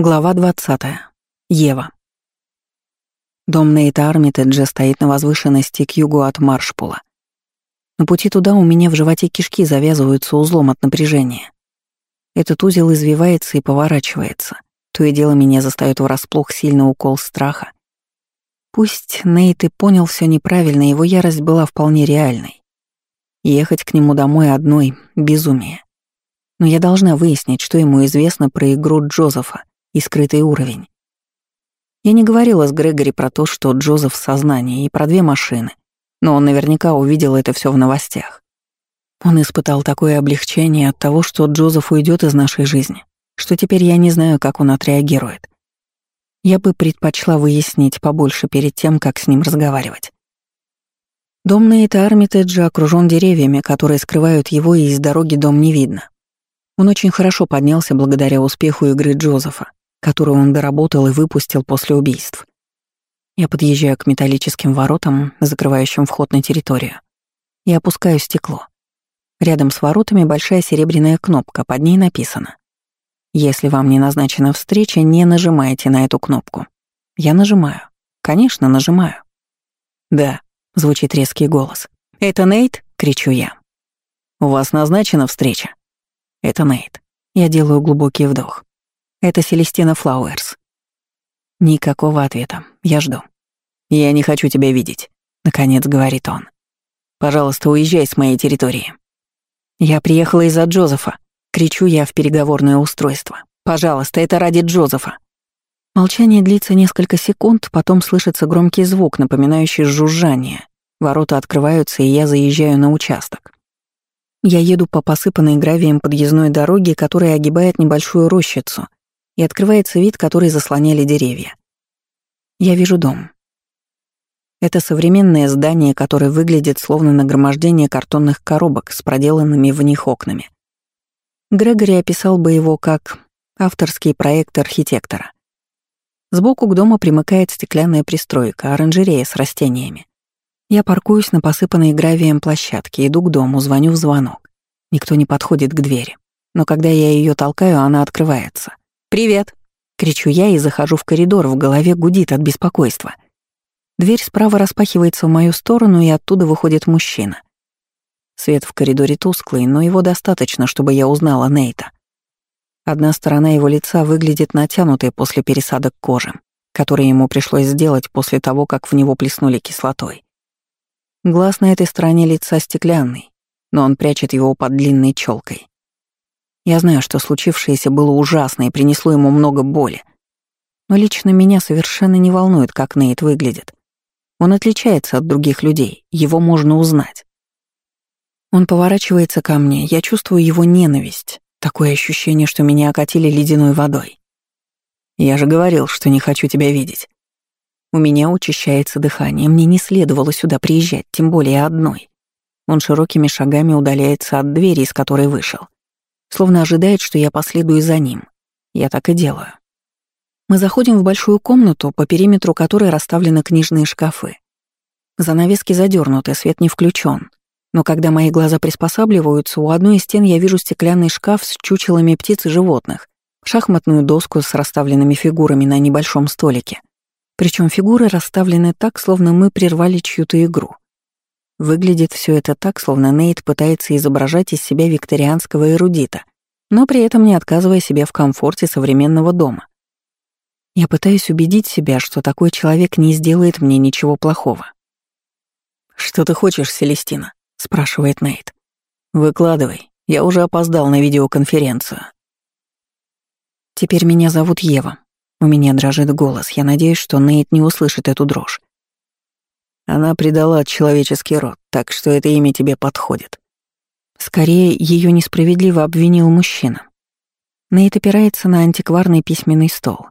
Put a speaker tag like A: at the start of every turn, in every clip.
A: Глава 20. Ева. Дом Нейта Армитеджа стоит на возвышенности к югу от Маршпула. На пути туда у меня в животе кишки завязываются узлом от напряжения. Этот узел извивается и поворачивается. То и дело меня застаёт врасплох сильный укол страха. Пусть Нейт и понял все неправильно, его ярость была вполне реальной. Ехать к нему домой одной — безумие. Но я должна выяснить, что ему известно про игру Джозефа, и скрытый уровень. Я не говорила с Грегори про то, что Джозеф в сознании, и про две машины, но он наверняка увидел это все в новостях. Он испытал такое облегчение от того, что Джозеф уйдет из нашей жизни, что теперь я не знаю, как он отреагирует. Я бы предпочла выяснить побольше перед тем, как с ним разговаривать. Дом Нейта Армитеджа окружен деревьями, которые скрывают его, и из дороги дом не видно. Он очень хорошо поднялся благодаря успеху игры Джозефа, которую он доработал и выпустил после убийств. Я подъезжаю к металлическим воротам, закрывающим вход на территорию, и опускаю стекло. Рядом с воротами большая серебряная кнопка, под ней написано «Если вам не назначена встреча, не нажимайте на эту кнопку». Я нажимаю. Конечно, нажимаю. «Да», — звучит резкий голос. «Это Нейт?» — кричу я. «У вас назначена встреча?» «Это Нейт». Я делаю глубокий вдох. Это Селестина Флауэрс. Никакого ответа. Я жду. «Я не хочу тебя видеть», — наконец говорит он. «Пожалуйста, уезжай с моей территории». «Я приехала из-за Джозефа», — кричу я в переговорное устройство. «Пожалуйста, это ради Джозефа». Молчание длится несколько секунд, потом слышится громкий звук, напоминающий жужжание. Ворота открываются, и я заезжаю на участок. Я еду по посыпанной гравием подъездной дороге, которая огибает небольшую рощицу, и открывается вид, который заслоняли деревья. Я вижу дом. Это современное здание, которое выглядит словно нагромождение картонных коробок с проделанными в них окнами. Грегори описал бы его как авторский проект архитектора. Сбоку к дому примыкает стеклянная пристройка, оранжерея с растениями. Я паркуюсь на посыпанной гравием площадке, иду к дому, звоню в звонок. Никто не подходит к двери. Но когда я ее толкаю, она открывается. «Привет!» — кричу я и захожу в коридор, в голове гудит от беспокойства. Дверь справа распахивается в мою сторону, и оттуда выходит мужчина. Свет в коридоре тусклый, но его достаточно, чтобы я узнала Нейта. Одна сторона его лица выглядит натянутой после пересадок кожи, которые ему пришлось сделать после того, как в него плеснули кислотой. Глаз на этой стороне лица стеклянный, но он прячет его под длинной челкой. Я знаю, что случившееся было ужасно и принесло ему много боли. Но лично меня совершенно не волнует, как Нейт выглядит. Он отличается от других людей, его можно узнать. Он поворачивается ко мне, я чувствую его ненависть, такое ощущение, что меня окатили ледяной водой. Я же говорил, что не хочу тебя видеть. У меня учащается дыхание, мне не следовало сюда приезжать, тем более одной. Он широкими шагами удаляется от двери, из которой вышел словно ожидает, что я последую за ним. Я так и делаю. Мы заходим в большую комнату, по периметру которой расставлены книжные шкафы. Занавески задернуты, свет не включен. Но когда мои глаза приспосабливаются, у одной из стен я вижу стеклянный шкаф с чучелами птиц и животных, шахматную доску с расставленными фигурами на небольшом столике. Причем фигуры расставлены так, словно мы прервали чью-то игру. Выглядит все это так, словно Нейт пытается изображать из себя викторианского эрудита, но при этом не отказывая себе в комфорте современного дома. Я пытаюсь убедить себя, что такой человек не сделает мне ничего плохого. «Что ты хочешь, Селестина?» — спрашивает Нейт. «Выкладывай. Я уже опоздал на видеоконференцию». «Теперь меня зовут Ева. У меня дрожит голос. Я надеюсь, что Нейт не услышит эту дрожь. Она предала человеческий род, так что это имя тебе подходит. Скорее, ее несправедливо обвинил мужчина. Нейт опирается на антикварный письменный стол.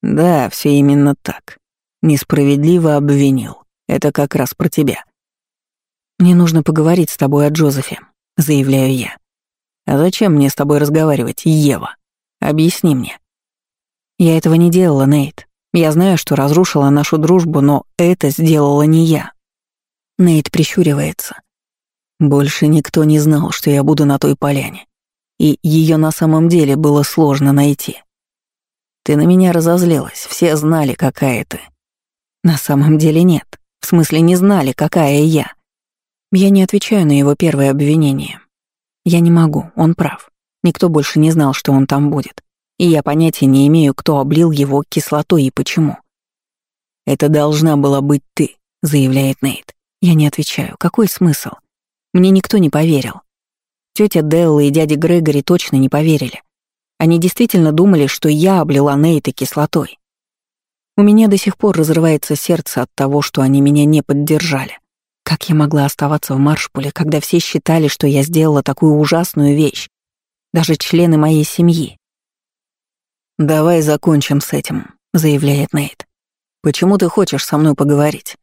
A: Да, все именно так. Несправедливо обвинил. Это как раз про тебя. Мне нужно поговорить с тобой о Джозефе, заявляю я. А зачем мне с тобой разговаривать, Ева? Объясни мне. Я этого не делала, Нейт. Я знаю, что разрушила нашу дружбу, но это сделала не я. Нейт прищуривается. Больше никто не знал, что я буду на той поляне. И ее на самом деле было сложно найти. Ты на меня разозлилась, все знали, какая ты. На самом деле нет. В смысле, не знали, какая я. Я не отвечаю на его первое обвинение. Я не могу, он прав. Никто больше не знал, что он там будет. И я понятия не имею, кто облил его кислотой и почему. «Это должна была быть ты», — заявляет Нейт. Я не отвечаю. Какой смысл? Мне никто не поверил. Тетя Делла и дядя Грегори точно не поверили. Они действительно думали, что я облила Нейта кислотой. У меня до сих пор разрывается сердце от того, что они меня не поддержали. Как я могла оставаться в Маршпуле, когда все считали, что я сделала такую ужасную вещь? Даже члены моей семьи. «Давай закончим с этим», — заявляет Нейт. «Почему ты хочешь со мной поговорить?»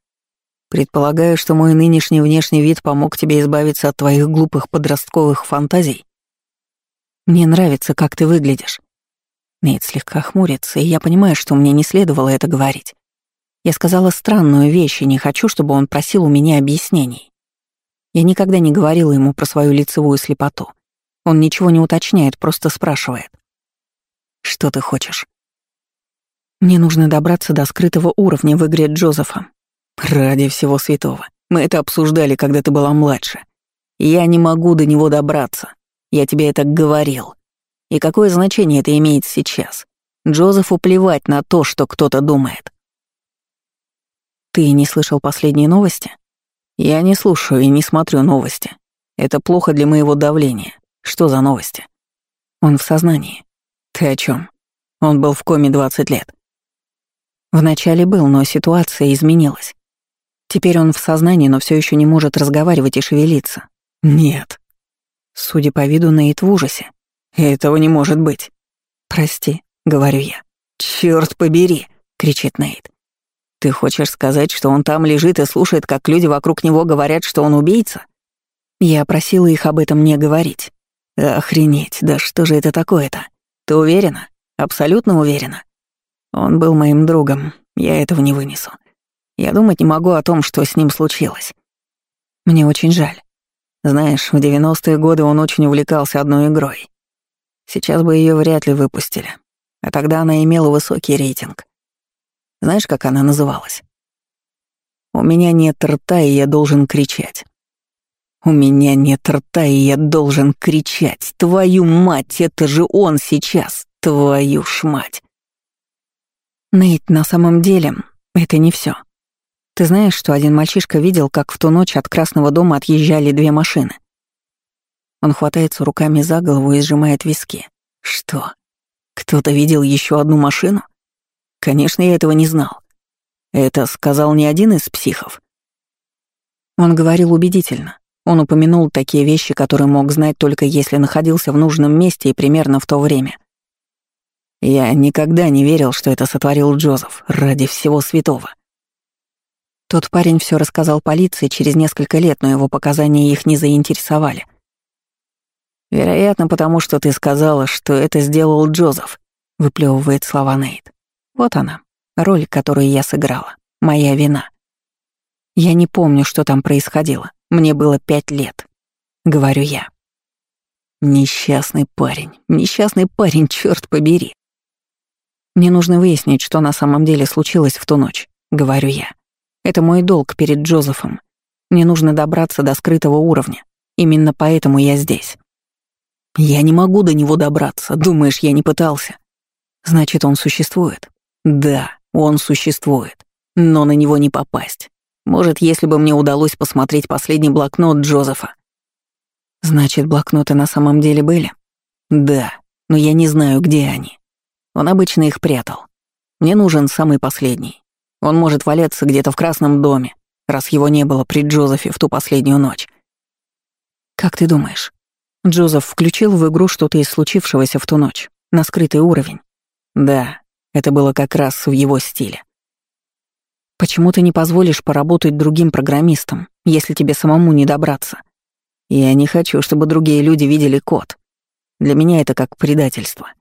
A: Предполагаю, что мой нынешний внешний вид помог тебе избавиться от твоих глупых подростковых фантазий. Мне нравится, как ты выглядишь. Нейт слегка хмурится, и я понимаю, что мне не следовало это говорить. Я сказала странную вещь, и не хочу, чтобы он просил у меня объяснений. Я никогда не говорила ему про свою лицевую слепоту. Он ничего не уточняет, просто спрашивает. «Что ты хочешь?» Мне нужно добраться до скрытого уровня в игре Джозефа, Ради всего святого. Мы это обсуждали, когда ты была младше. Я не могу до него добраться. Я тебе это говорил. И какое значение это имеет сейчас? Джозефу плевать на то, что кто-то думает. Ты не слышал последние новости? Я не слушаю и не смотрю новости. Это плохо для моего давления. Что за новости? Он в сознании. Ты о чем? Он был в коме 20 лет. Вначале был, но ситуация изменилась. Теперь он в сознании, но все еще не может разговаривать и шевелиться. Нет. Судя по виду, Нейт в ужасе. Этого не может быть. Прости, говорю я. Черт побери, кричит Нейт. Ты хочешь сказать, что он там лежит и слушает, как люди вокруг него говорят, что он убийца? Я просила их об этом не говорить. Охренеть, да что же это такое-то? Ты уверена? Абсолютно уверена? Он был моим другом, я этого не вынесу. Я думать не могу о том, что с ним случилось. Мне очень жаль. Знаешь, в 90-е годы он очень увлекался одной игрой. Сейчас бы ее вряд ли выпустили. А тогда она имела высокий рейтинг. Знаешь, как она называлась? «У меня нет рта, и я должен кричать». «У меня нет рта, и я должен кричать. Твою мать, это же он сейчас. Твою ж мать». Нейт, на самом деле, это не все. Ты знаешь, что один мальчишка видел, как в ту ночь от Красного дома отъезжали две машины? Он хватается руками за голову и сжимает виски. Что? Кто-то видел еще одну машину? Конечно, я этого не знал. Это сказал не один из психов. Он говорил убедительно. Он упомянул такие вещи, которые мог знать только если находился в нужном месте и примерно в то время. Я никогда не верил, что это сотворил Джозеф ради всего святого. Тот парень все рассказал полиции через несколько лет, но его показания их не заинтересовали. «Вероятно, потому что ты сказала, что это сделал Джозеф», — выплевывает слова Нейт. «Вот она, роль, которую я сыграла. Моя вина. Я не помню, что там происходило. Мне было пять лет», — говорю я. Несчастный парень, несчастный парень, черт побери. Мне нужно выяснить, что на самом деле случилось в ту ночь, говорю я. Это мой долг перед Джозефом. Мне нужно добраться до скрытого уровня. Именно поэтому я здесь. Я не могу до него добраться. Думаешь, я не пытался? Значит, он существует? Да, он существует. Но на него не попасть. Может, если бы мне удалось посмотреть последний блокнот Джозефа. Значит, блокноты на самом деле были? Да, но я не знаю, где они. Он обычно их прятал. Мне нужен самый последний. Он может валяться где-то в Красном доме, раз его не было при Джозефе в ту последнюю ночь. Как ты думаешь, Джозеф включил в игру что-то из случившегося в ту ночь, на скрытый уровень? Да, это было как раз в его стиле. Почему ты не позволишь поработать другим программистам, если тебе самому не добраться? Я не хочу, чтобы другие люди видели код. Для меня это как предательство.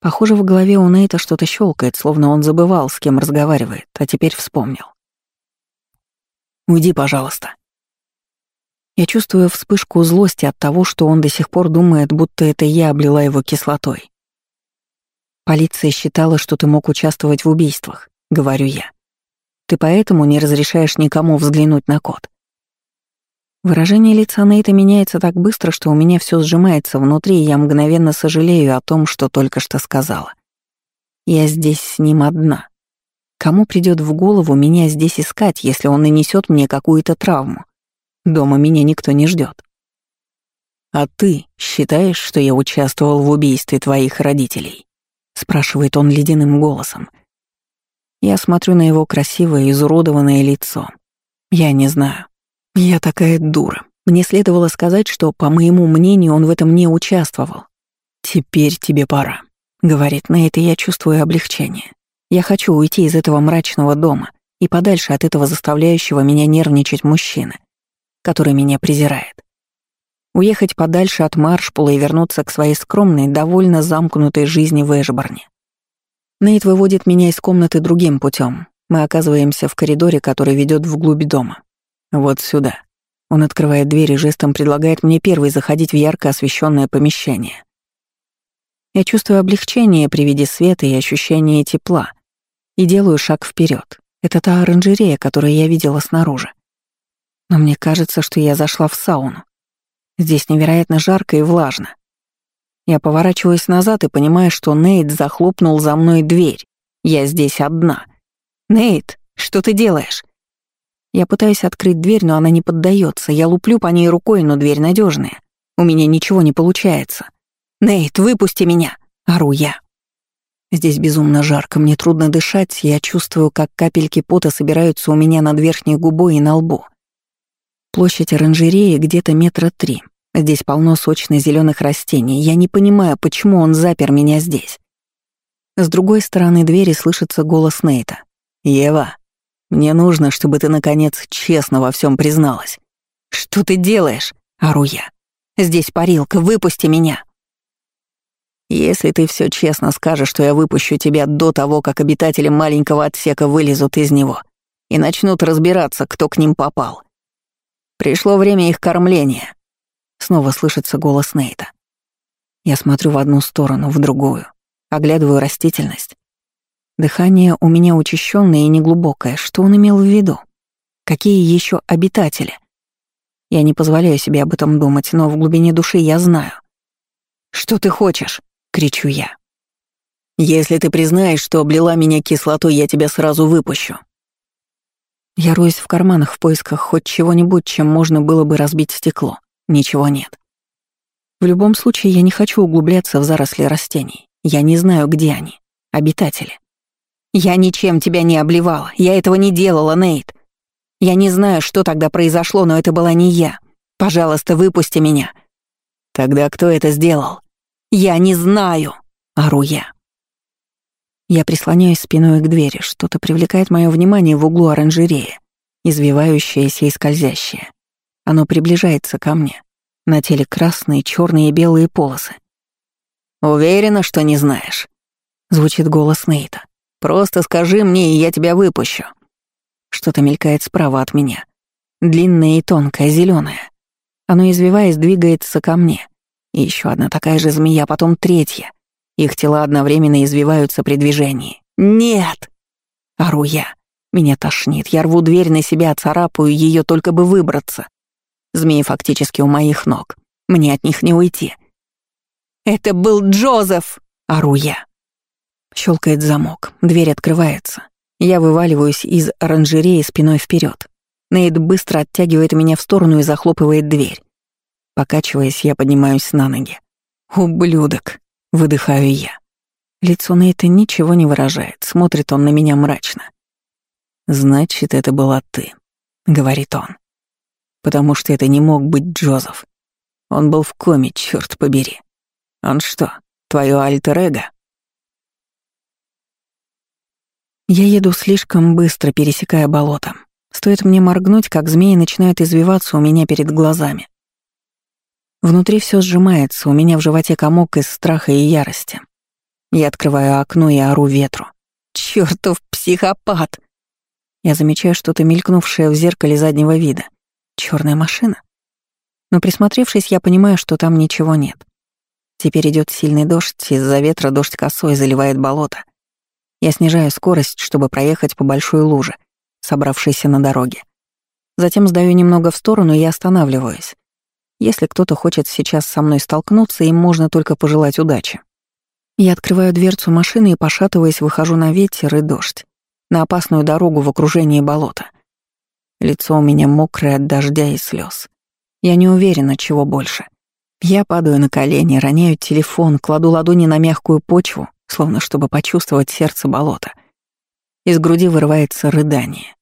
A: Похоже, в голове у Нейта что-то щелкает, словно он забывал, с кем разговаривает, а теперь вспомнил. «Уйди, пожалуйста». Я чувствую вспышку злости от того, что он до сих пор думает, будто это я облила его кислотой. Полиция считала, что ты мог участвовать в убийствах, говорю я. Ты поэтому не разрешаешь никому взглянуть на код. Выражение лица Нейта меняется так быстро, что у меня все сжимается внутри, и я мгновенно сожалею о том, что только что сказала. Я здесь с ним одна. Кому придет в голову меня здесь искать, если он нанесет мне какую-то травму? Дома меня никто не ждет. «А ты считаешь, что я участвовал в убийстве твоих родителей?» — спрашивает он ледяным голосом. Я смотрю на его красивое, изуродованное лицо. Я не знаю. Я такая дура. Мне следовало сказать, что, по моему мнению, он в этом не участвовал. «Теперь тебе пора», — говорит на это, я чувствую облегчение. Я хочу уйти из этого мрачного дома и подальше от этого заставляющего меня нервничать мужчины, который меня презирает. Уехать подальше от Маршпула и вернуться к своей скромной, довольно замкнутой жизни в Эшборне. Нейт выводит меня из комнаты другим путем. Мы оказываемся в коридоре, который ведет вглубь дома. Вот сюда. Он открывает дверь и жестом предлагает мне первый заходить в ярко освещенное помещение. Я чувствую облегчение при виде света и ощущение тепла. И делаю шаг вперед. Это та оранжерея, которую я видела снаружи. Но мне кажется, что я зашла в сауну. Здесь невероятно жарко и влажно. Я поворачиваюсь назад и понимаю, что Нейт захлопнул за мной дверь. Я здесь одна. «Нейт, что ты делаешь?» Я пытаюсь открыть дверь, но она не поддается. Я луплю по ней рукой, но дверь надежная. У меня ничего не получается. «Нейт, выпусти меня!» — ору я. Здесь безумно жарко, мне трудно дышать, я чувствую, как капельки пота собираются у меня над верхней губой и на лбу. Площадь оранжереи где-то метра три. Здесь полно сочных зеленых растений. Я не понимаю, почему он запер меня здесь. С другой стороны двери слышится голос Нейта. «Ева, мне нужно, чтобы ты, наконец, честно во всем призналась. Что ты делаешь? Ору я. Здесь парилка, выпусти меня. Если ты все честно скажешь, что я выпущу тебя до того, как обитатели маленького отсека вылезут из него и начнут разбираться, кто к ним попал. Пришло время их кормления. Снова слышится голос Нейта. Я смотрю в одну сторону, в другую, оглядываю растительность. Дыхание у меня учащенное и неглубокое. Что он имел в виду? Какие еще обитатели? Я не позволяю себе об этом думать, но в глубине души я знаю. «Что ты хочешь?» — кричу я. «Если ты признаешь, что облила меня кислотой, я тебя сразу выпущу». Я роюсь в карманах в поисках хоть чего-нибудь, чем можно было бы разбить стекло. Ничего нет. В любом случае, я не хочу углубляться в заросли растений. Я не знаю, где они. Обитатели. «Я ничем тебя не обливала. Я этого не делала, Нейт. Я не знаю, что тогда произошло, но это была не я. Пожалуйста, выпусти меня». «Тогда кто это сделал?» «Я не знаю», — ору я. Я прислоняюсь спиной к двери, что-то привлекает мое внимание в углу оранжереи, извивающееся и скользящее. Оно приближается ко мне. На теле красные, черные и белые полосы. «Уверена, что не знаешь?» — звучит голос Нейта. Просто скажи мне, и я тебя выпущу». Что-то мелькает справа от меня. Длинное и тонкое, зеленое. Оно, извиваясь, двигается ко мне. И еще одна такая же змея, потом третья. Их тела одновременно извиваются при движении. «Нет!» — ору я. Меня тошнит. Я рву дверь на себя, царапаю ее, только бы выбраться. Змеи фактически у моих ног. Мне от них не уйти. «Это был Джозеф!» — ору я. Щелкает замок, дверь открывается. Я вываливаюсь из оранжереи спиной вперед. Нейт быстро оттягивает меня в сторону и захлопывает дверь. Покачиваясь, я поднимаюсь на ноги. «Ублюдок!» — выдыхаю я. Лицо Нейта ничего не выражает, смотрит он на меня мрачно. «Значит, это была ты», — говорит он. «Потому что это не мог быть Джозеф. Он был в коме, черт побери. Он что, твое альтер-эго?» Я еду слишком быстро, пересекая болото. Стоит мне моргнуть, как змеи начинают извиваться у меня перед глазами. Внутри все сжимается, у меня в животе комок из страха и ярости. Я открываю окно и ору ветру. «Чёртов психопат!» Я замечаю что-то мелькнувшее в зеркале заднего вида. Черная машина. Но присмотревшись, я понимаю, что там ничего нет. Теперь идет сильный дождь, из-за ветра дождь косой заливает болото. Я снижаю скорость, чтобы проехать по большой луже, собравшейся на дороге. Затем сдаю немного в сторону и останавливаюсь. Если кто-то хочет сейчас со мной столкнуться, им можно только пожелать удачи. Я открываю дверцу машины и, пошатываясь, выхожу на ветер и дождь, на опасную дорогу в окружении болота. Лицо у меня мокрое от дождя и слез. Я не уверена, чего больше. Я падаю на колени, роняю телефон, кладу ладони на мягкую почву, словно чтобы почувствовать сердце болота. Из груди вырывается рыдание.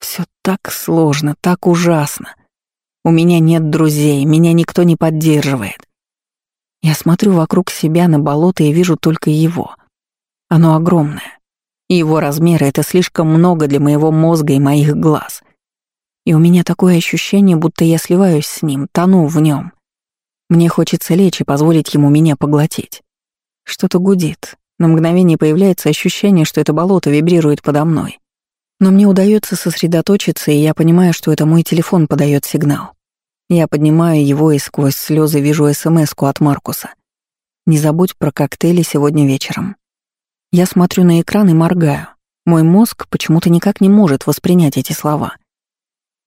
A: Все так сложно, так ужасно. У меня нет друзей, меня никто не поддерживает. Я смотрю вокруг себя на болото и вижу только его. Оно огромное. И его размеры — это слишком много для моего мозга и моих глаз. И у меня такое ощущение, будто я сливаюсь с ним, тону в нем. Мне хочется лечь и позволить ему меня поглотить. Что-то гудит. На мгновение появляется ощущение, что это болото вибрирует подо мной. Но мне удается сосредоточиться, и я понимаю, что это мой телефон подает сигнал. Я поднимаю его и сквозь слезы вижу смс от Маркуса. «Не забудь про коктейли сегодня вечером». Я смотрю на экран и моргаю. Мой мозг почему-то никак не может воспринять эти слова.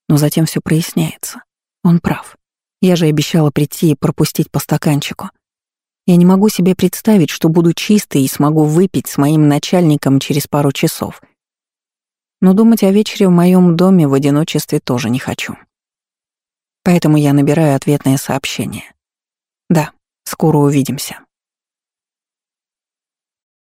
A: Но затем все проясняется. Он прав. Я же обещала прийти и пропустить по стаканчику. Я не могу себе представить, что буду чистой и смогу выпить с моим начальником через пару часов. Но думать о вечере в моем доме в одиночестве тоже не хочу. Поэтому я набираю ответное сообщение. Да, скоро увидимся.